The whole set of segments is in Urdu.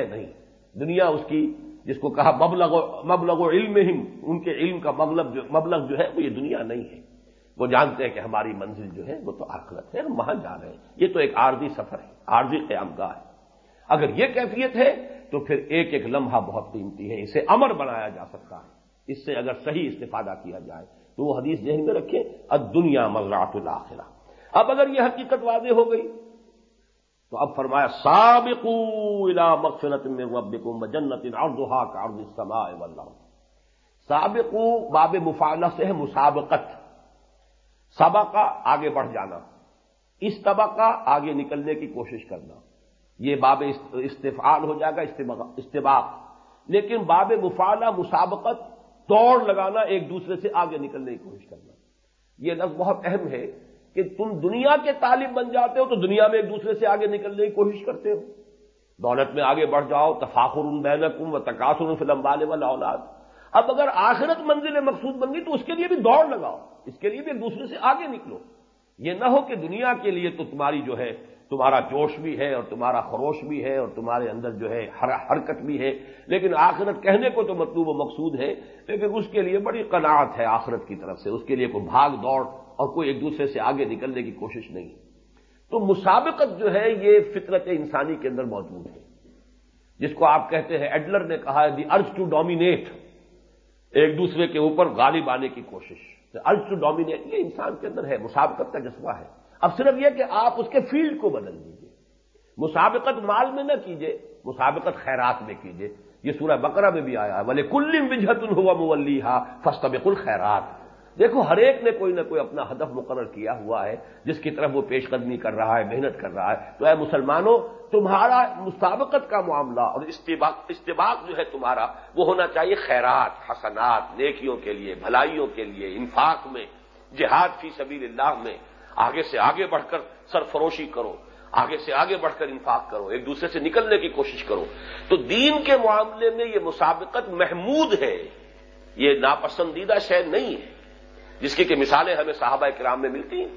نہیں۔ دنیا اس کی جس کو کہا مبلغ مبلغ و علم ان کے علم کا مبلغ جو مبلغ جو ہے وہ یہ دنیا نہیں ہے۔ وہ جانتے ہیں کہ ہماری منزل جو ہے وہ تو آخرت ہے، ہم وہاں جا رہے ہیں۔ یہ تو ایک عارضی سفر ہے، عارضی قیام گاہ ہے۔ اگر یہ کیفیت ہے تو پھر ایک ایک لمحہ بہت قیمتی ہے۔ اسے امر بنایا جا سکتا ہے۔ اس سے اگر صحیح استفادہ کیا جائے تو وہ حدیث ذہن میں رکھیں اب دنیا مزرات الآخرہ اب اگر یہ حقیقت واضح ہو گئی تو اب فرمایا، سابقو الى مغفرت من ربکم جنت عرضها كعرض السماء والارض۔ سابقو باب مفعلہ سے ہے مسابقت۔ سبقہ آگے بڑھ جانا۔ اس طبقہ آگے نکلنے کی کوشش کرنا۔ یہ باب استفعال ہو جائے گا استباق۔ لیکن باب مفعلہ مسابقت، دوڑ لگانا ایک دوسرے سے آگے نکلنے کی کوشش کرنا۔ یہ لفظ بہت اہم ہے۔ کہ تم دنیا کے طالب بن جاتے ہو تو دنیا میں ایک دوسرے سے آگے نکلنے کی کوشش کرتے ہو۔ دولت میں آگے بڑھ جاؤ، تفاخر بینکم و تقاصر فلم والے والا اولاد اب اگر آخرت منزل مقصود بن گئی تو اس کے لیے بھی دوڑ لگاؤ، اس کے لیے بھی ایک دوسرے سے آگے نکلو۔ یہ نہ ہو کہ دنیا کے لیے تو تمہاری جو ہے، تمہارا جوش بھی ہے اور تمہارا خروش بھی ہے اور تمہارے اندر جو ہے حرکت بھی ہے۔ لیکن آخرت کہنے کو تو مطلوب و مقصود ہے، لیکن اس کے لیے بڑی قناعت ہے آخرت کی طرف سے۔ اس کے لیے کوئی بھاگ دوڑ۔ اور کوئی ایک دوسرے سے آگے نکلنے کی کوشش نہیں۔ تو مسابقت جو ہے، یہ فطرت انسانی کے اندر موجود ہے۔ جس کو آپ کہتے ہیں، ایڈلر نے کہا ہے، دی ارج ٹو ڈومینیٹ ایک دوسرے کے اوپر غالب آنے کی کوشش۔ ارج ٹو ڈومینیٹ یہ انسان کے اندر ہے، مسابقت کا جذبہ ہے۔ اب صرف یہ کہ آپ اس کے فیلڈ کو بدل دیجیے مسابقت مال میں نہ کیجیے مسابقت خیرات میں کیجیے یہ سورہ بقرہ میں بھی آیا ہے بولے کلم بجہت ہوا مولی ہا فستبق الخیرات دیکھو، ہر ایک نے کوئی نہ کوئی اپنا ہدف مقرر کیا ہوا ہے، جس کی طرف وہ پیش قدمی کر رہا ہے، محنت کر رہا ہے۔ تو اے مسلمانوں، تمہارا مسابقت کا معاملہ اور استباق جو ہے تمہارا، وہ ہونا چاہیے خیرات، حسنات، نیکیوں کے لیے، بھلائیوں کے لیے، انفاق میں، جہاد فی سبیل اللہ میں۔ آگے سے آگے بڑھ کر سرفروشی کرو۔ آگے سے آگے بڑھ کر انفاق کرو۔ ایک دوسرے سے نکلنے کی کوشش کرو۔ تو دین کے معاملے میں یہ مسابقت محمود ہے۔ یہ ناپسندیدہ شے نہیں ہے۔ جس کی کہ مثالیں ہمیں صحابہ کرام میں ملتی ہیں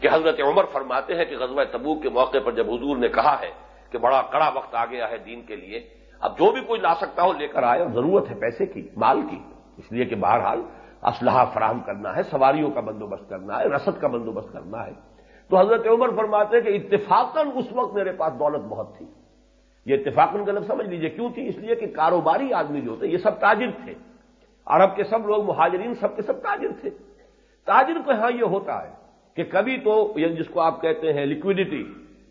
کہ حضرت عمر فرماتے ہیں کہ غزوہ تبوک کے موقع پر جب حضور نے کہا ہے کہ بڑا کڑا وقت آ گیا ہے دین کے لیے، اب جو بھی کوئی لا سکتا ہو لے کر آئے اور ضرورت ہے پیسے کی، مال کی، اس لیے کہ بہرحال اسلحہ فراہم کرنا ہے، سواریوں کا بندوبست کرنا ہے، رسد کا بندوبست کرنا ہے۔ تو حضرت عمر فرماتے ہیں کہ اتفاقاً اس وقت میرے پاس دولت بہت تھی۔ یہ اتفاقاً غلط سمجھ لیجیے، کیوں تھی؟ اس لیے کہ کاروباری آدمی جو ہوتے، یہ سب تاجر تھے۔ عرب کے سب لوگ مہاجرین سب کے سب تاجر تھے۔ تاجر کو ہاں یہ ہوتا ہے کہ کبھی تو یعنی جس کو آپ کہتے ہیں لکوڈیٹی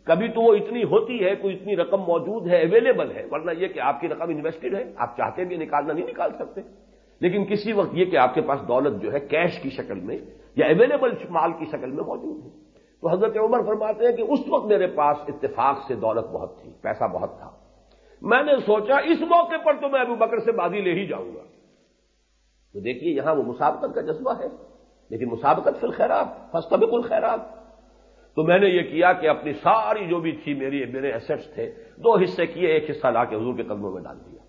کبھی تو وہ اتنی ہوتی ہے، کوئی اتنی رقم موجود ہے اویلیبل ہے۔ ورنہ یہ کہ آپ کی رقم انویسٹڈ ہے، آپ چاہتے بھی نکالنا نہیں نکال سکتے۔ لیکن کسی وقت یہ کہ آپ کے پاس دولت جو ہے کیش کی شکل میں یا اویلیبل مال کی شکل میں موجود ہے۔ تو حضرت عمر فرماتے ہیں کہ اس وقت میرے پاس اتفاق سے دولت بہت تھی، پیسہ بہت تھا۔ میں نے سوچا اس موقع پر تو میں ابو بکر سے بازی لے ہی جاؤں گا۔ تو دیکھیے یہاں وہ مسابقت کا جذبہ ہے۔ لیکن مسابقت فی الخیرات فستبق الخیرات۔ تو میں نے یہ کیا کہ اپنی ساری جو بھی تھی میری، میرے ایسٹس تھے، دو حصے کیے، ایک حصہ لا کے حضور کے قدموں میں ڈال دیا۔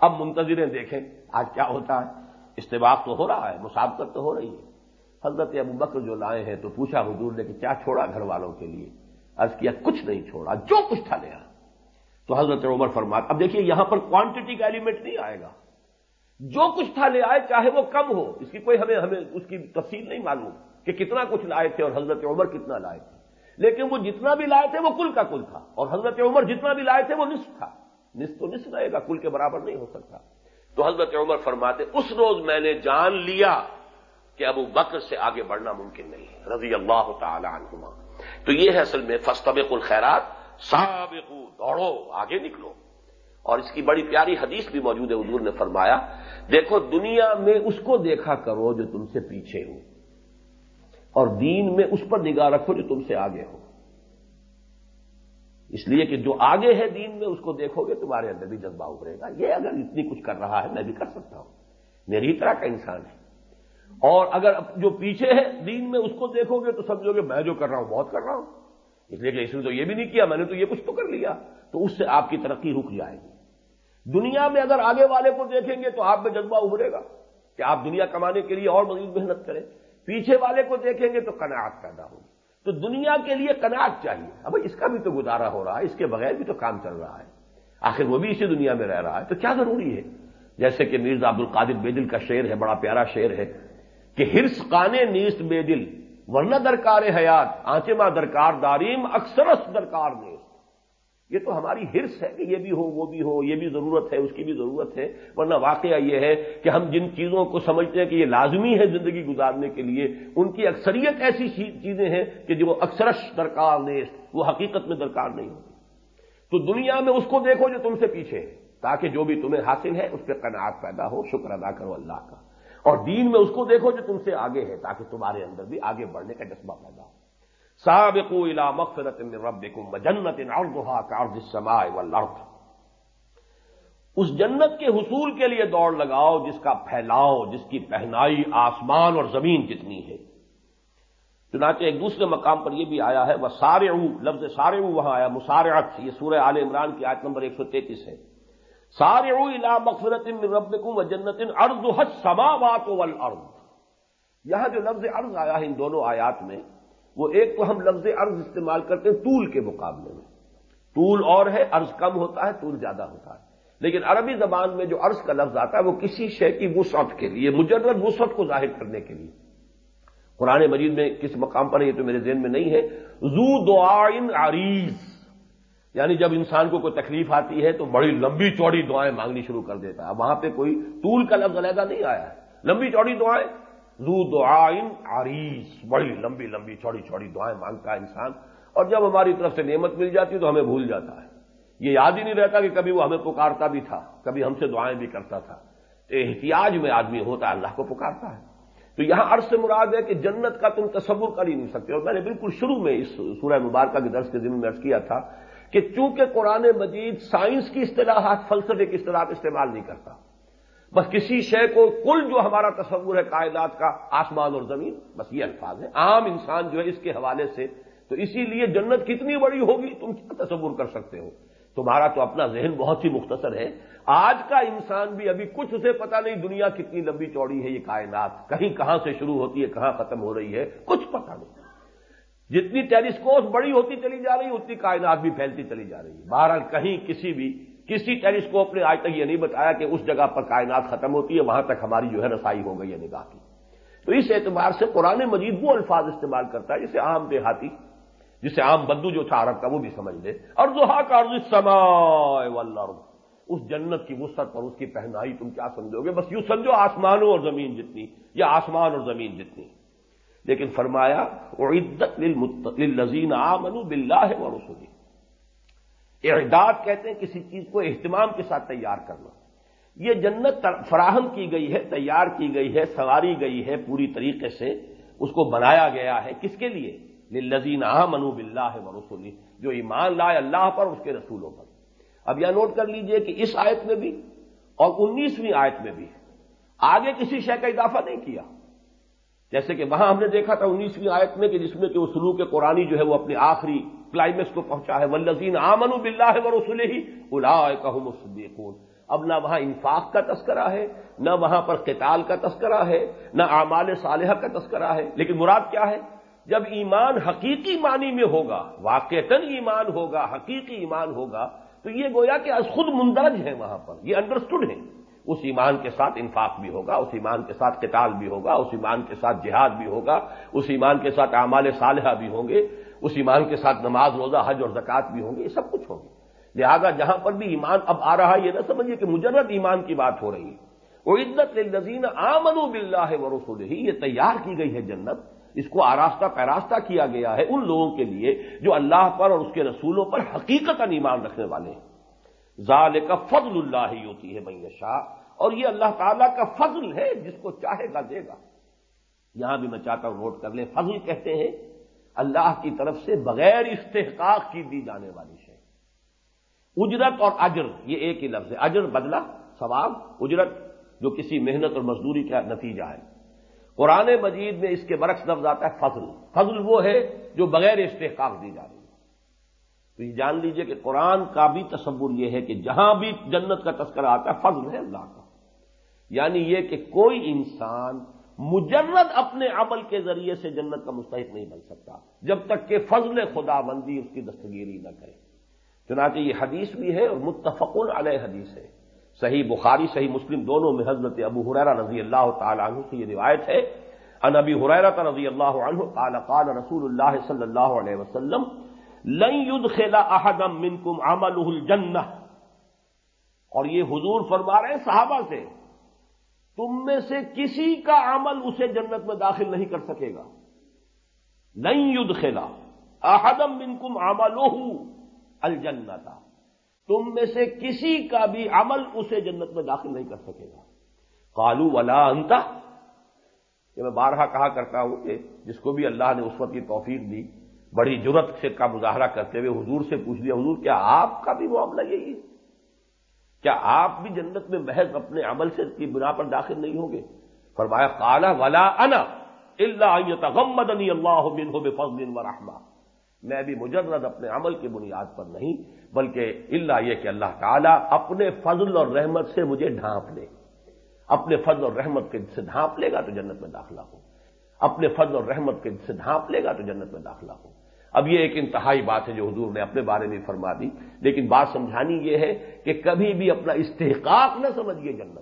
اب منتظریں دیکھیں آج کیا ہوتا ہے۔ استباق تو ہو رہا ہے، مسابقت تو ہو رہی ہے۔ حضرت ابو بکر جو لائے ہیں تو پوچھا حضور نے کہ کیا چھوڑا گھر والوں کے لیے؟ عرض کیا، کچھ نہیں چھوڑا، جو کچھ تھا لیا تو حضرت عمر فرمات اب دیکھیے یہاں پر کوانٹٹی کا ایلیمنٹ نہیں آئے گا۔ جو کچھ تھا لے آئے، چاہے وہ کم ہو، اس کی کوئی ہمیں ہمیں اس کی تفصیل نہیں معلوم کہ کتنا کچھ لائے تھے اور حضرت عمر کتنا لائے تھے۔ لیکن وہ جتنا بھی لائے تھے، وہ کل کا کل تھا۔ اور حضرت عمر جتنا بھی لائے تھے، وہ نصف تھا۔ نصف تو نصف رہے گا، کل کے برابر نہیں ہو سکتا۔ تو حضرت عمر فرماتے، اس روز میں نے جان لیا کہ ابو بکر سے آگے بڑھنا ممکن نہیں ہے۔ رضی اللہ تعالی عنہما۔ تو یہ ہے اصل میں فستبق الخیرات سابق دوڑو، آگے نکلو۔ اور اس کی بڑی پیاری حدیث بھی موجود ہے، حضور نے فرمایا، دیکھو دنیا میں اس کو دیکھا کرو جو تم سے پیچھے ہو، اور دین میں اس پر نگاہ رکھو جو تم سے آگے ہو۔ اس لیے کہ جو آگے ہے دین میں، اس کو دیکھو گے، تمہارے اندر بھی جذبہ ابھرے گا۔ یہ اگر اتنی کچھ کر رہا ہے، میں بھی کر سکتا ہوں۔ میری طرح کا انسان ہے۔ اور اگر جو پیچھے ہے دین میں، اس کو دیکھو گے تو سمجھو گے، میں جو کر رہا ہوں، بہت کر رہا ہوں۔ اس لیے کہ اس نے تو یہ بھی نہیں کیا، میں نے تو یہ کچھ تو کر لیا۔ تو اس سے آپ کی ترقی رک جائے گی۔ دنیا میں اگر آگے والے کو دیکھیں گے تو آپ میں جذبہ ابھرے گا کہ آپ دنیا کمانے کے لیے اور مزید محنت کریں۔ پیچھے والے کو دیکھیں گے تو کناعت پیدا ہوگی۔ تو دنیا کے لیے کناٹ چاہیے۔ اب اس کا بھی تو گزارا ہو رہا ہے، اس کے بغیر بھی تو کام چل رہا ہے۔ آخر وہ بھی اسی دنیا میں رہ رہا ہے۔ تو کیا ضروری ہے؟ جیسے کہ مرزا عبد القادر بے دل کا شعر ہے، بڑا پیارا شعر ہے کہ ہرس قانے نیست بے دل ورنہ درکار حیات آنچما درکار داریم اکثرس درکار نیست۔ یہ تو ہماری ہرس ہے کہ یہ بھی ہو، وہ بھی ہو، یہ بھی ضرورت ہے، اس کی بھی ضرورت ہے۔ ورنہ واقعہ یہ ہے کہ ہم جن چیزوں کو سمجھتے ہیں کہ یہ لازمی ہے زندگی گزارنے کے لیے، ان کی اکثریت ایسی چیزیں ہیں کہ جو اکثرش درکار نیست وہ حقیقت میں درکار نہیں ہوتی۔ تو دنیا میں اس کو دیکھو جو تم سے پیچھے ہے، تاکہ جو بھی تمہیں حاصل ہے، اس پہ قناعت پیدا ہو، شکر ادا کرو اللہ کا۔ اور دین میں اس کو دیکھو جو تم سے آگے ہے، تاکہ تمہارے اندر بھی آگے بڑھنے کا جذبہ پیدا ہو۔ سابقو الى مغفرت من ربکم وجنت عرضها كعرض السماء والارض۔ اس جنت کے حصول کے لیے دوڑ لگاؤ جس کا پھیلاؤ، جس کی پہنائی آسمان اور زمین جتنی ہے۔ چنانچہ ایک دوسرے مقام پر یہ بھی آیا ہے وہ سارے لفظ سارے وہاں آیا، مسارعت، یہ سورہ عال عمران کی آیت نمبر ایک سو تینتیس ہے۔ سارے الا مغفرت ربکم و جنت ارض حج سماوات والارض۔ یہاں جو لفظ ارض آیا ہے، ان دونوں آیات میں وہ ایک تو ہم لفظ ارض استعمال کرتے ہیں طول کے مقابلے میں۔ طول اور ہے ارض کم ہوتا ہے، طول زیادہ ہوتا ہے۔ لیکن عربی زبان میں جو عرض کا لفظ آتا ہے، وہ کسی شے کی وسعت کے لیے، مجرد وسعت کو ظاہر کرنے کے لیے۔ قرآن مجید میں کس مقام پر یہ تو میرے ذہن میں نہیں ہے۔ زو دعائن عریض۔ یعنی جب انسان کو کوئی تکلیف آتی ہے، تو بڑی لمبی چوڑی دعائیں مانگنی شروع کر دیتا ہے۔ وہاں پہ کوئی طول کا لفظ علیحدہ نہیں آیا۔ ہے لمبی چوڑی دعائیں زو دعائن عریض، بڑی لمبی لمبی، چوڑی چوڑی دعائیں مانگتا ہے انسان۔ اور جب ہماری طرف سے نعمت مل جاتی ہے تو ہمیں بھول جاتا ہے۔ یہ یاد ہی نہیں رہتا کہ کبھی وہ ہمیں پکارتا بھی تھا، کبھی ہم سے دعائیں بھی کرتا تھا۔ احتیاج میں آدمی ہوتا ہے، اللہ کو پکارتا ہے۔ تو یہاں عرض سے مراد ہے کہ جنت کا تم تصور کر ہی نہیں سکتے۔ اور میں نے بالکل شروع میں اس سورہ مبارکہ کے درس کے ذمہ میں عرض کیا تھا کہ چونکہ قرآن مجید سائنس کی اصطلاحات، فلسفے کی اصطلاحات استعمال نہیں کرتا بس کسی شے کو کل جو ہمارا تصور ہے قائدات کا، آسمان اور زمین، بس یہ الفاظ ہے عام انسان جو ہے اس کے حوالے سے، تو اسی لیے جنت کتنی بڑی ہوگی، تم کیا تصور کر سکتے ہو؟ تمہارا تو اپنا ذہن بہت ہی مختصر ہے۔ آج کا انسان بھی ابھی کچھ اسے پتا نہیں دنیا کتنی لمبی چوڑی ہے یہ کائنات۔ کہیں کہاں سے شروع ہوتی ہے، کہاں ختم ہو رہی ہے، کچھ پتا نہیں۔ جتنی ٹیلیسکوپ بڑی ہوتی چلی جا رہی ہے اتنی کائنات بھی پھیلتی چلی جا رہی۔ ہے بہرحال کہیں کسی بھی کسی ٹیلیسکوپ نے آج تک یہ نہیں بتایا کہ اس جگہ پر کائنات ختم ہوتی ہے، وہاں تک ہماری جو ہے رسائی ہو گئی ہے، نگاہ کی۔ تو اس اعتبار سے قرآن مجید وہ الفاظ استعمال کرتا ہے، جسے عام دیہاتی، جسے عام بدو جو تھا عرب کا، وہ بھی سمجھ لے۔ اور دوہا کا سما اس جنت کی وسط پر اس کی پہنائی تم کیا سمجھو گے؟ بس یوں سمجھو آسمانوں اور زمین جتنی، یا آسمان اور زمین جتنی۔ لیکن فرمایا عدت للذین آمنوا باللہ ورسولی اعداد کہتے ہیں کسی چیز کو اہتمام کے ساتھ تیار کرنا۔ یہ جنت فراہم کی گئی ہے، تیار کی گئی ہے، سواری گئی ہے، پوری طریقے سے اس کو بنایا گیا ہے۔ کس کے لیے؟ للذین آمنوا باللہ ورسولی جو ایمان لائے اللہ پر اس کے رسولوں پر۔ اب یہ نوٹ کر لیجیے کہ اس آیت میں بھی اور انیسویں آیت میں بھی آگے کسی شے کا اضافہ نہیں کیا۔ جیسے کہ وہاں ہم نے دیکھا تھا انیسویں آیت میں کہ جس میں کہ وہ سلوک قرآنی جو ہے وہ اپنی آخری کلائمیکس کو پہنچا ہے. ولزین آمن بلّہ و رسول ہی الا اب نہ وہاں انفاق کا تذکرہ ہے، نہ وہاں پر قتال کا تذکرہ ہے، نہ اعمال صالحہ کا تذکرہ ہے. لیکن مراد کیا ہے؟ جب ایمان حقیقی معنی میں ہوگا، واقعتاً ایمان ہوگا، حقیقی ایمان ہوگا، تو یہ گویا کہ از خود مندرج ہے وہاں پر. یہ انڈرسٹوڈ ہے اس ایمان کے ساتھ انفاق بھی ہوگا، اس ایمان کے ساتھ قتال بھی ہوگا، اس ایمان کے ساتھ جہاد بھی ہوگا، اس ایمان کے ساتھ اعمال صالحہ بھی ہوں گے. اس ایمان کے ساتھ نماز، روزہ، حج اور زکوٰۃ بھی ہوں گے، یہ سب کچھ ہوں گے۔ لہذا جہاں پر بھی ایمان اب آ رہا ہے، یہ نہ سمجھیے کہ مجرد ایمان کی بات ہو رہی ہے۔ وہ عزت لذین آمن و بلّہ و ہی یہ تیار کی گئی ہے جنت، اس کو آراستہ پیراستہ کیا گیا ہے ان لوگوں کے لیے جو اللہ پر اور اس کے رسولوں پر حقیقت ایمان رکھنے والے ہیں۔ ظال کا فضل اللہ ہی ہوتی ہے میشا اور یہ اللہ تعالیٰ کا فضل ہے، جس کو چاہے گا دے گا۔ یہاں بھی میں چاہتا ہوں نوٹ کر لیں، فضل کہتے ہیں اللہ کی طرف سے بغیر استحقاق کی دی جانے والی شے۔ اجرت اور اجر، یہ ایک ہی لفظ ہے۔ اجر بدلا ثواب، اجرت، جو کسی محنت اور مزدوری کا نتیجہ ہے۔ قرآن مجید میں اس کے برعکس لفظ آتا ہے فضل۔ فضل وہ ہے جو بغیر استحقاق دی جا رہی ہے تو یہ جان لیجیے کہ قرآن کا بھی تصور یہ ہے کہ جہاں بھی جنت کا تذکرہ آتا ہے، فضل ہے اللہ کا۔ یعنی یہ کہ کوئی انسان مجرد اپنے عمل کے ذریعے سے جنت کا مستحق نہیں بن سکتا، جب تک کہ فضل خدا بندی اس کی دستگیری نہ کرے۔ چنانچہ یہ حدیث بھی ہے اور متفق علیہ حدیث ہے۔ صحیح بخاری، صحیح مسلم دونوں میں حضرت ابو حریرہ رضی اللہ تعالی عنہ کی یہ روایت ہے۔ ان ابی حریرہ رضی اللہ عنہ قال قال رسول اللہ صلی اللہ علیہ وسلم، لن يدخل احدا منكم عمله الجنہ. اور یہ حضور فرما رہے ہیں صحابہ سے تم میں سے کسی کا عمل اسے جنت میں داخل نہیں کر سکے گا۔ نہیں یدھ خلا احدم منکم عملہ الجنتا تم میں سے کسی کا بھی عمل اسے جنت میں داخل نہیں کر سکے گا۔ کالو ولا انتا کہ میں بارہا کہا کرتا ہوں کہ جس کو بھی اللہ نے اس وقت کی توفیق دی، بڑی جرت سے کا مظاہرہ کرتے ہوئے حضور سے پوچھ لیا، حضور کیا آپ کا بھی معاملہ یہی ہے؟ کیا آپ بھی جنت میں محض اپنے عمل سے کی بنا پر داخل نہیں ہوں گے؟ فرمایا کالا ولا انا اللہ تغمدنی اللہ منہ بفضل و رحمہ۔ میں بھی مجرد اپنے عمل کی بنیاد پر نہیں، بلکہ اللہ یہ کہ اللہ تعالیٰ اپنے فضل اور رحمت سے مجھے ڈھانپ لے۔ اپنے فضل اور رحمت کے سے ڈھانپ لے گا تو جنت میں داخلہ ہو۔ اپنے فضل اور رحمت کے سے ڈھانپ لے گا تو جنت میں داخلہ ہو۔ اب یہ ایک انتہائی بات ہے جو حضور نے اپنے بارے میں فرما دی، لیکن بات سمجھانی یہ ہے کہ کبھی بھی اپنا استحقاق نہ سمجھیے جنت۔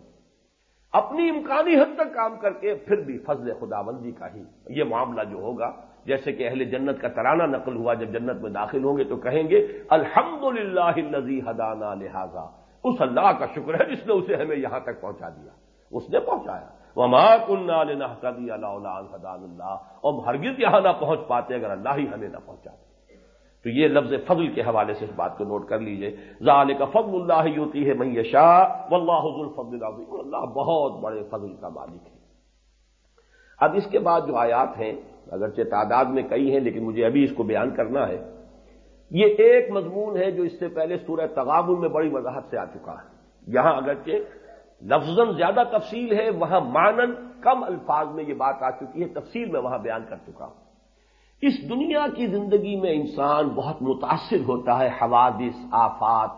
اپنی امکانی حد تک کام کر کے پھر بھی فضل خدا بندی کا ہی یہ معاملہ جو ہوگا۔ جیسے کہ اہل جنت کا ترانہ نقل ہوا، جب جنت میں داخل ہوں گے تو کہیں گے الحمد للہ نزی حدانہ لہذا اس اللہ کا شکر ہے جس نے اسے ہمیں یہاں تک پہنچا دیا۔ اس نے پہنچایا۔ وما کنہ اللہ حدان اللہ اور ہرگز یہاں نہ پہنچ پاتے اگر اللہ ہی ہمیں نہ پہنچاتے تو یہ لفظ فضل کے حوالے سے اس بات کو نوٹ کر لیجیے۔ ظال کا فضل اللہ ہوتی ہے میں شاہ اللہ حضول فضل اللہ بہت بڑے فضل کا مالک ہے۔ اب اس کے بعد جو آیات ہیں، اگرچہ تعداد میں کئی ہیں، لیکن مجھے ابھی اس کو بیان کرنا ہے۔ یہ ایک مضمون ہے جو اس سے پہلے سورہ تغابل میں بڑی وضاحت سے آ چکا ہے۔ یہاں اگرچہ لفظ زیادہ تفصیل ہے، وہاں مانن کم الفاظ میں یہ بات آ چکی ہے، تفصیل میں وہاں بیان کر چکا ہوں۔ اس دنیا کی زندگی میں انسان بہت متاثر ہوتا ہے، حوادث، آفات۔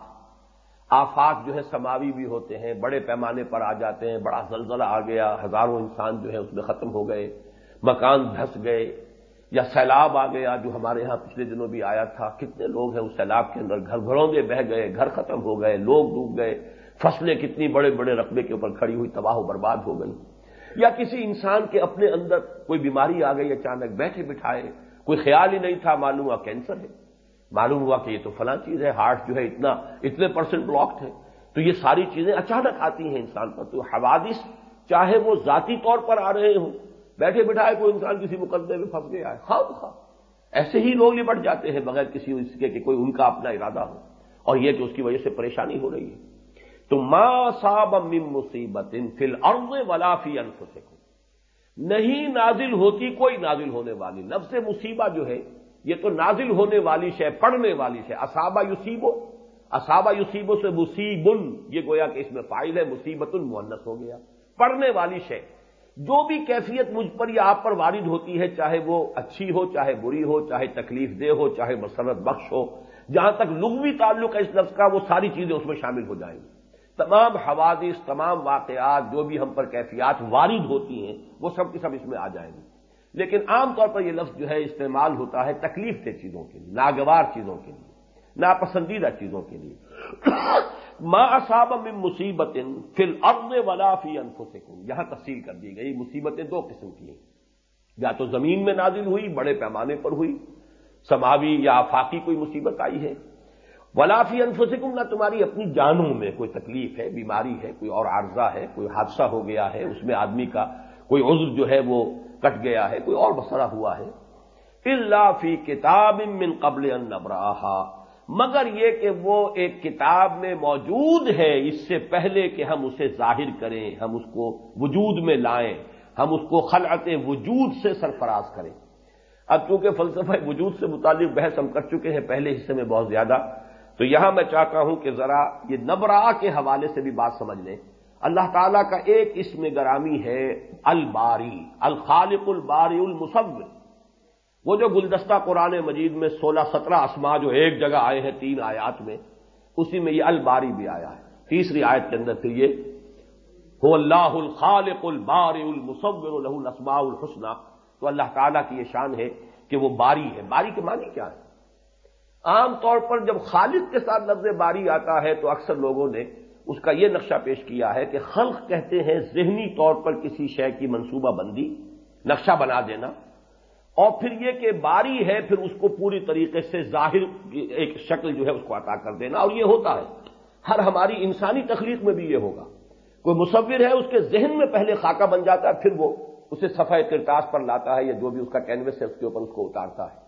آفات جو ہے سماوی بھی ہوتے ہیں، بڑے پیمانے پر آ جاتے ہیں، بڑا زلزلہ آ گیا، ہزاروں انسان جو ہے اس میں ختم ہو گئے، مکان دھس گئے، یا سیلاب آ گیا جو ہمارے ہاں پچھلے دنوں بھی آیا تھا۔ کتنے لوگ ہیں اس سیلاب کے اندر، گھر گھروں میں بہ گئے، گھر ختم ہو گئے، لوگ ڈوب گئے۔ فصلیں کتنی بڑے بڑے رقبے کے اوپر کھڑی ہوئی تباہ و برباد ہو گئی۔ یا کسی انسان کے اپنے اندر کوئی بیماری آ گئی، اچانک بیٹھے بٹھائے، کوئی خیال ہی نہیں تھا، معلوم ہوا کینسر ہے۔ معلوم ہوا کہ یہ تو فلاں چیز ہے، ہارٹ جو ہے اتنا، اتنے پرسنٹ بلاکڈ ہے۔ تو یہ ساری چیزیں اچانک آتی ہیں انسان پر۔ تو حوادث، چاہے وہ ذاتی طور پر آ رہے ہوں، بیٹھے بٹھائے کوئی انسان کسی مقدمے میں پھنس گیا ہے۔ خواب خواہ۔ ایسے ہی لوگ نپٹ جاتے ہیں، بغیر کسی اس کے کہ کوئی ان کا اپنا ارادہ ہو۔ اور یہ کہ اس کی وجہ سے پریشانی ہو رہی ہے۔ تو ماں صاب مصیبت فل ارض ولافی انف سے نہیں نازل ہوتی کوئی نازل ہونے والی۔ لفظ مصیبہ جو ہے، یہ تو نازل ہونے والی شے، پڑھنے والی شے۔ اصابہ یوسیبو اصابہ یوسیبو سے مصیبن۔ یہ گویا کہ اس میں فائل ہے مصیبت المنس ہو گیا۔ پڑھنے والی شے۔ جو بھی کیفیت مجھ پر یا آپ پر وارد ہوتی ہے، چاہے وہ اچھی ہو، چاہے بری ہو، چاہے تکلیف دہ ہو، چاہے مسرت بخش ہو، جہاں تک لغوی تعلق ہے اس لفظ کا، وہ ساری چیزیں اس میں شامل ہو جائیں گی۔ تمام حوادث، تمام واقعات، جو بھی ہم پر کیفیات وارد ہوتی ہیں، وہ سب کی سب اس میں آ جائیں گی لیکن عام طور پر یہ لفظ جو ہے، استعمال ہوتا ہے تکلیف دہ چیزوں کے لیے، ناگوار چیزوں کے لیے، ناپسندیدہ چیزوں کے لیے۔ ما اصاب من مصیبت فل ارد ولا فی انفسکم یہاں تفصیل کر دی گئی، مصیبتیں دو قسم کی ہیں۔ یا تو زمین میں نازل ہوئی، بڑے پیمانے پر ہوئی، سماوی یا آفاقی کوئی مصیبت آئی ہے۔ ولافی انفسکم نہ تمہاری اپنی جانوں میں کوئی تکلیف ہے، بیماری ہے، کوئی اور عارضہ ہے، کوئی حادثہ ہو گیا ہے، اس میں آدمی کا کوئی عذر جو ہے وہ کٹ گیا ہے، کوئی اور مسئلہ ہوا ہے۔ اللہ فی کتاب من قبل ان نبراہا مگر یہ کہ وہ ایک کتاب میں موجود ہے، اس سے پہلے کہ ہم اسے ظاہر کریں، ہم اس کو وجود میں لائیں، ہم اس کو خلعت وجود سے سرفراز کریں۔ اب چونکہ فلسفہ وجود سے متعلق بحث ہم کر چکے ہیں، پہلے حصے میں بہت زیادہ۔ تو یہاں میں چاہتا ہوں کہ ذرا یہ نبرا کے حوالے سے بھی بات سمجھ لیں۔ اللہ تعالیٰ کا ایک اسم گرامی ہے الباری، الخالق الباری المصور۔ وہ جو گلدستہ قرآن مجید میں سولہ سترہ اسما جو ایک جگہ آئے ہیں تین آیات میں، اسی میں یہ الباری بھی آیا ہے۔ تیسری آیت کے اندر پھر یہ ہو اللہ الخالق البار المصور الہ الاسماء الحسنہ تو اللہ تعالیٰ کی یہ شان ہے کہ وہ باری ہے۔ باری کے معنی کیا ہے؟ عام طور پر جب خالد کے ساتھ لفظ باری آتا ہے تو اکثر لوگوں نے اس کا یہ نقشہ پیش کیا ہے کہ خلق کہتے ہیں ذہنی طور پر کسی شے کی منصوبہ بندی، نقشہ بنا دینا، اور پھر یہ کہ باری ہے پھر اس کو پوری طریقے سے ظاہر ایک شکل جو ہے اس کو عطا کر دینا، اور یہ ہوتا ہے۔ ہر ہماری انسانی تخلیق میں بھی یہ ہوگا۔ کوئی مصور ہے، اس کے ذہن میں پہلے خاکہ بن جاتا ہے، پھر وہ اسے صفحہ کرتاس پر لاتا ہے یا جو بھی اس کا کینوس ہے، اس کے اوپر اس کو اتارتا ہے۔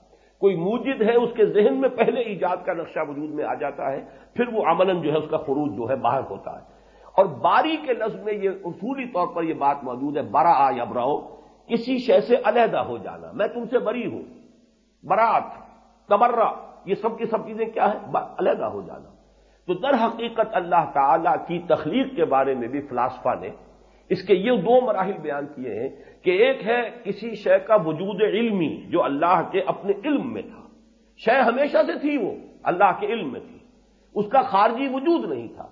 کوئی موجد ہے اس کے ذہن میں پہلے ایجاد کا نقشہ وجود میں آ جاتا ہے، پھر وہ عملاً جو ہے اس کا خروج جو ہے باہر ہوتا ہے۔ اور باری کے لفظ میں یہ اصولی طور پر یہ بات موجود ہے، برا آ یا براؤ کسی شے سے علیحدہ ہو جانا۔ میں تم سے بری ہوں، برات تبرہ یہ سب کی سب چیزیں کیا ہے علیحدہ ہو جانا۔ تو در حقیقت اللہ تعالی کی تخلیق کے بارے میں بھی فلاسفہ نے اس کے یہ دو مراحل بیان کیے ہیں کہ ایک ہے کسی شے کا وجود علمی جو اللہ کے اپنے علم میں تھا۔ شے ہمیشہ سے تھی وہ، اللہ کے علم میں تھی۔ اس کا خارجی وجود نہیں تھا۔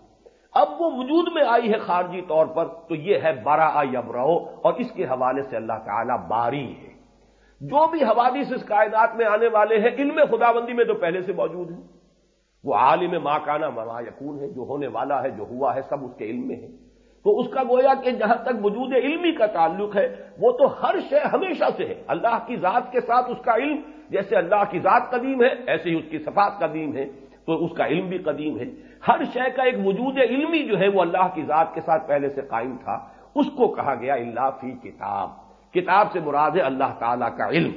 اب وہ وجود میں آئی ہے خارجی طور پر تو یہ ہے بارا یبرو اور اس کے حوالے سے اللہ تعالی باری ہے۔ جو بھی حوادث اس کائنات میں آنے والے ہیں، علم خدا بندی میں تو پہلے سے موجود ہیں۔ وہ عالم ماں کانا مما یقون ہے، جو ہونے والا ہے، جو ہوا ہے، سب اس کے علم میں ہے تو اس کا گویا کہ جہاں تک وجود علمی کا تعلق ہے، وہ تو ہر شے ہمیشہ سے ہے۔ اللہ کی ذات کے ساتھ اس کا علم، جیسے اللہ کی ذات قدیم ہے، ایسے ہی اس کی صفات قدیم ہے تو اس کا علم بھی قدیم ہے۔ ہر شے کا ایک وجود علمی جو ہے، وہ اللہ کی ذات کے ساتھ پہلے سے قائم تھا۔ اس کو کہا گیا اللہ فی کتاب۔ کتاب سے مراد ہے اللہ تعالی کا علم۔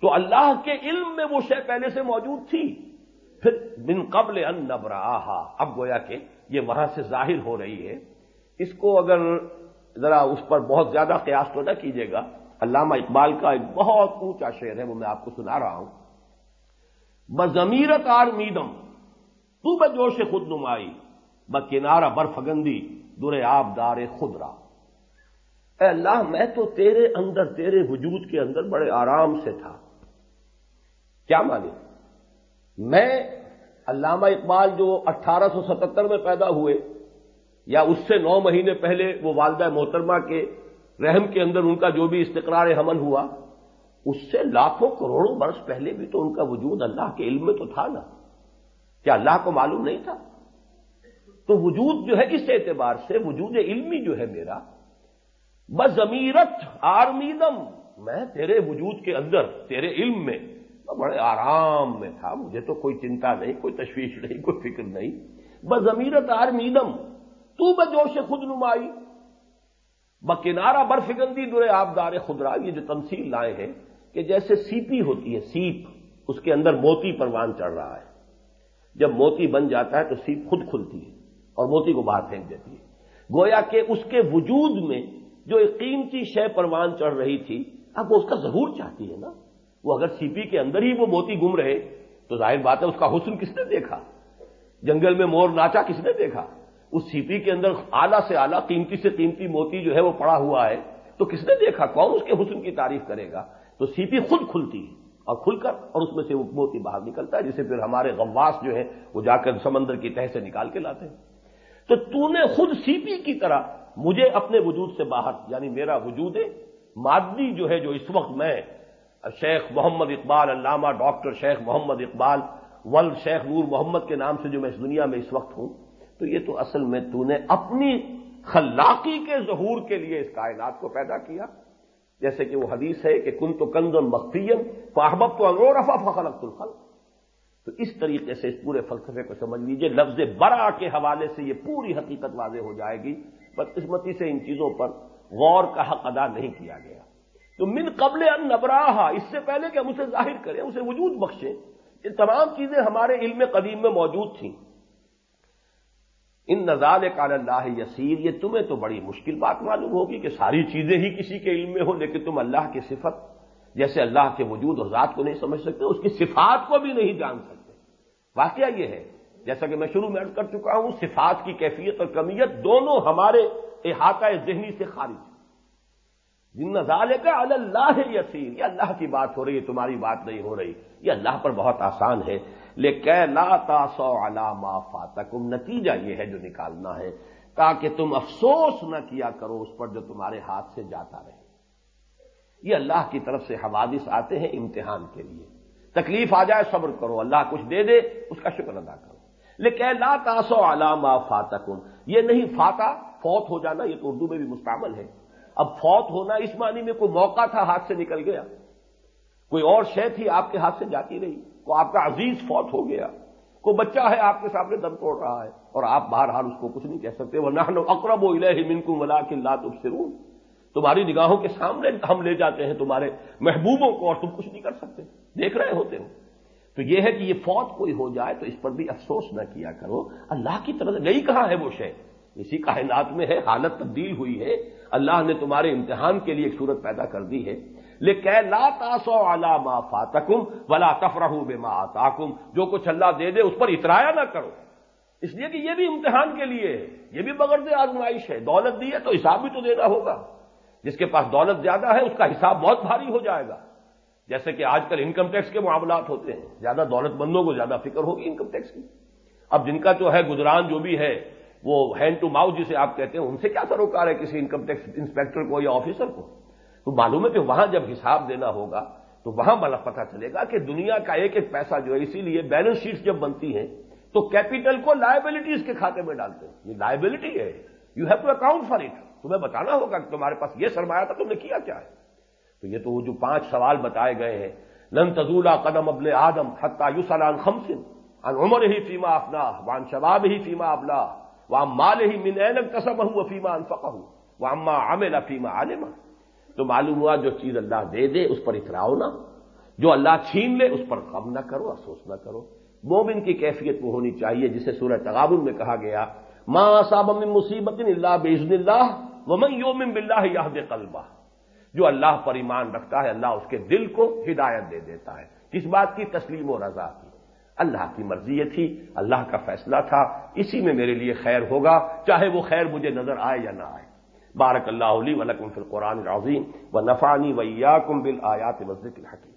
تو اللہ کے علم میں وہ شے پہلے سے موجود تھی۔ پھر بن قبل ان نبراہا اب گویا کہ یہ وہاں سے ظاہر ہو رہی ہے۔ اس کو اگر ذرا اس پر بہت زیادہ قیاس تو نہ کیجیے گا، علامہ اقبال کا ایک بہت اونچا شعر ہے، وہ میں آپ کو سنا رہا ہوں۔ بزمیرت آر میدم، تو ب جوش خود نمائی ب کنارا برفگندی در آب دار خود را۔ اے اللہ، میں تو تیرے اندر، تیرے وجود کے اندر بڑے آرام سے تھا۔ کیا مانے؟ میں، علامہ اقبال جو اٹھارہ سو ستتر میں پیدا ہوئے یا اس سے نو مہینے پہلے وہ والدہ محترمہ کے رحم کے اندر ان کا جو بھی استقرار حمل ہوا، اس سے لاکھوں کروڑوں برس پہلے بھی تو ان کا وجود اللہ کے علم میں تو تھا نا۔ کیا اللہ کو معلوم نہیں تھا؟ تو وجود جو ہے اس اعتبار سے وجود علمی جو ہے میرا بزمیرت آرمیدم میں تیرے وجود کے اندر، تیرے علم میں بڑے آرام میں تھا۔ مجھے تو کوئی چنتا نہیں، کوئی تشویش نہیں، کوئی فکر نہیں۔ بزمیرت آرمیدم تو بجوش خود نمائی۔ بکنارا برف گندی در آبدار خدرا یہ جو تمثیل لائے ہیں کہ جیسے سیپی ہوتی ہے، سیپ، اس کے اندر موتی پروان چڑھ رہا ہے۔ جب موتی بن جاتا ہے تو سیپ خود کھلتی ہے اور موتی کو باہر پھینک دیتی ہے۔ گویا کہ اس کے وجود میں جو ایک قیمتی شے پروان چڑھ رہی تھی، اب وہ اس کا ضرور چاہتی ہے نا۔ وہ اگر سیپی کے اندر ہی وہ موتی گم رہے، تو ظاہر بات ہے اس کا حسن کس نے دیکھا؟ جنگل میں مور ناچا کس نے دیکھا؟ اس سیپی کے اندر آلہ سے آلہ قیمتی سے قیمتی موتی جو ہے وہ پڑا ہوا ہے۔ تو کس نے دیکھا؟ کون اس کے حسن کی تعریف کرے گا؟ تو سیپی خود کھلتی ہے اور کھل کر اور اس میں سے وہ موتی باہر نکلتا ہے، جسے پھر ہمارے غواس جو ہے وہ جا کر سمندر کی تہ سے نکال کے لاتے ہیں۔ تو تو نے خود سیپی کی طرح مجھے اپنے وجود سے باہر یعنی میرا وجود مادی جو ہے جو اس وقت میں شیخ محمد اقبال، علامہ ڈاکٹر شیخ محمد اقبال ولد شیخ نور محمد کے نام سے جو میں اس دنیا میں اس وقت ہوں تو یہ تو اصل میں تو نے اپنی خلاقی کے ظہور کے لیے اس کائنات کو پیدا کیا۔ جیسے کہ وہ حدیث ہے کہ کن تو کند مختین فاحبت تو انگور رفا فخلق الخل تو اس طریقے سے اس پورے فلسفے کو سمجھ لیجیے، لفظ برا کے حوالے سے یہ پوری حقیقت واضح ہو جائے گی۔ بدقسمتی سے ان چیزوں پر غور کا حق ادا نہیں کیا گیا۔ تو من قبل ان نبراہ اس سے پہلے کہ ہم اسے ظاہر کریں، اسے وجود بخشیں، یہ تمام چیزیں ہمارے علم قدیم میں موجود تھیں۔ ان نظال کال اللہ یسیر، یہ تمہیں تو بڑی مشکل بات معلوم ہوگی کہ ساری چیزیں ہی کسی کے علم میں ہو لیکن تم اللہ کی صفت، جیسے اللہ کے وجود اور ذات کو نہیں سمجھ سکتے، اس کی صفات کو بھی نہیں جان سکتے۔ واقعہ یہ ہے، جیسا کہ میں شروع میں کر چکا ہوں، صفات کی کیفیت اور کمیت دونوں ہمارے احاطہ ذہنی سے خارج جن نظال کا اللہ یسیر، یہ اللہ کی بات ہو رہی ہے، تمہاری بات نہیں ہو رہی، یہ اللہ پر بہت آسان ہے۔ لیکن لا تاسو علامہ فاتکم نتیجہ یہ ہے جو نکالنا ہے۔ تاکہ تم افسوس نہ کیا کرو اس پر جو تمہارے ہاتھ سے جاتا رہے۔ یہ اللہ کی طرف سے حوادث آتے ہیں امتحان کے لیے۔ تکلیف آ جائے صبر کرو، اللہ کچھ دے دے، اس کا شکر ادا کرو۔ لیکن لا تاسو علامہ فاتکم یہ نہیں فاتح فوت ہو جانا، یہ تو اردو میں بھی مستعمل ہے۔ اب فوت ہونا اس معنی میں کوئی موقع تھا، ہاتھ سے نکل گیا۔ کوئی اور شے تھی آپ کے ہاتھ سے جاتی رہی۔ کو آپ کا عزیز فوت ہو گیا۔ کوئی بچہ ہے، آپ کے سامنے دم توڑ رہا ہے۔ اور آپ بہرحال اس کو کچھ نہیں کہہ سکتے۔ وہ نہ اقرب و الہ من کو ملا کے لا تمہاری نگاہوں کے سامنے ہم لے جاتے ہیں، تمہارے محبوبوں کو، اور تم کچھ نہیں کر سکتے۔ دیکھ رہے ہوتے ہو تو یہ ہے کہ یہ فوت کوئی ہو جائے تو اس پر بھی افسوس نہ کیا کرو۔ اللہ کی طرف نہیں کہاں ہے وہ شے؟ اسی کائنات میں ہے، حالت تبدیل ہوئی ہے۔ اللہ نے تمہارے امتحان کے لیے ایک صورت پیدا کر دی ہے۔ لیکن لا تاسو ما فاتکم ولا تفرح بے ما آتاکم۔ جو کچھ اللہ دے دے اس پر اترایا نہ کرو۔ اس لیے کہ یہ بھی امتحان کے لیے ہے۔ یہ بھی بغرد آزمائش ہے۔ دولت دی ہے تو حساب بھی تو دینا ہوگا۔ جس کے پاس دولت زیادہ ہے، اس کا حساب بہت بھاری ہو جائے گا۔ جیسے کہ آج کل انکم ٹیکس کے معاملات ہوتے ہیں۔ زیادہ دولت مندوں کو زیادہ فکر ہوگی انکم ٹیکس کی۔ اب جن کا جو ہے گزران جو بھی ہے، وہ ہینڈ ٹو ماؤتھ جسے آپ کہتے ہیں، ان سے کیا سروکار ہے کسی انکم ٹیکس انسپیکٹر کو یا آفیسر کو؟ تو معلوم ہے کہ وہاں جب حساب دینا ہوگا تو وہاں بلا پتہ چلے گا کہ دنیا کا ایک ایک پیسہ جو ہے اسی لیے بیلنس شیٹ جب بنتی ہیں تو کیپیٹل کو لائبلٹیز کے کھاتے میں ڈالتے ہیں۔ یہ لائبلٹی ہے۔ You have to account for it تمہیں بتانا ہوگا کہ تمہارے پاس یہ سرمایہ تھا، تم نے کیا کیا ہے؟ تو یہ تو وہ جو پانچ سوال بتائے گئے ہیں۔ لن تزولا قدم ابن آدم حتہ یو سلان خمسن ان عمر ہی فیما اپنا وان شباب ہی فیما ابلا وہاں مال ہی من این کسب ہوں فیما انفقہ ہوں وہ اما عامل فیما عالما تو معلوم ہوا جو چیز اللہ دے دے اس پر اتراؤ نہ۔ جو اللہ چھین لے اس پر غم نہ کرو، افسوس نہ کرو۔ مومن کی کیفیت وہ ہونی چاہیے جسے سورہ تغابن میں کہا گیا ماں صاب مصیبت اللہ بزن اللہ ومن یوم بلّہ یاد قلبہ۔ جو اللہ پر ایمان رکھتا ہے، اللہ اس کے دل کو ہدایت دے دیتا ہے۔ کس بات کی تسلیم و رضا کی۔ اللہ کی مرضی یہ تھی، اللہ کا فیصلہ تھا، اسی میں میرے لیے خیر ہوگا، چاہے وہ خیر مجھے نظر آئے یا نہ آئے۔ بارک اللہ علی ولکم فی القرآن العظیم و نفانی ویا کم بل آیات مسجد الحکیم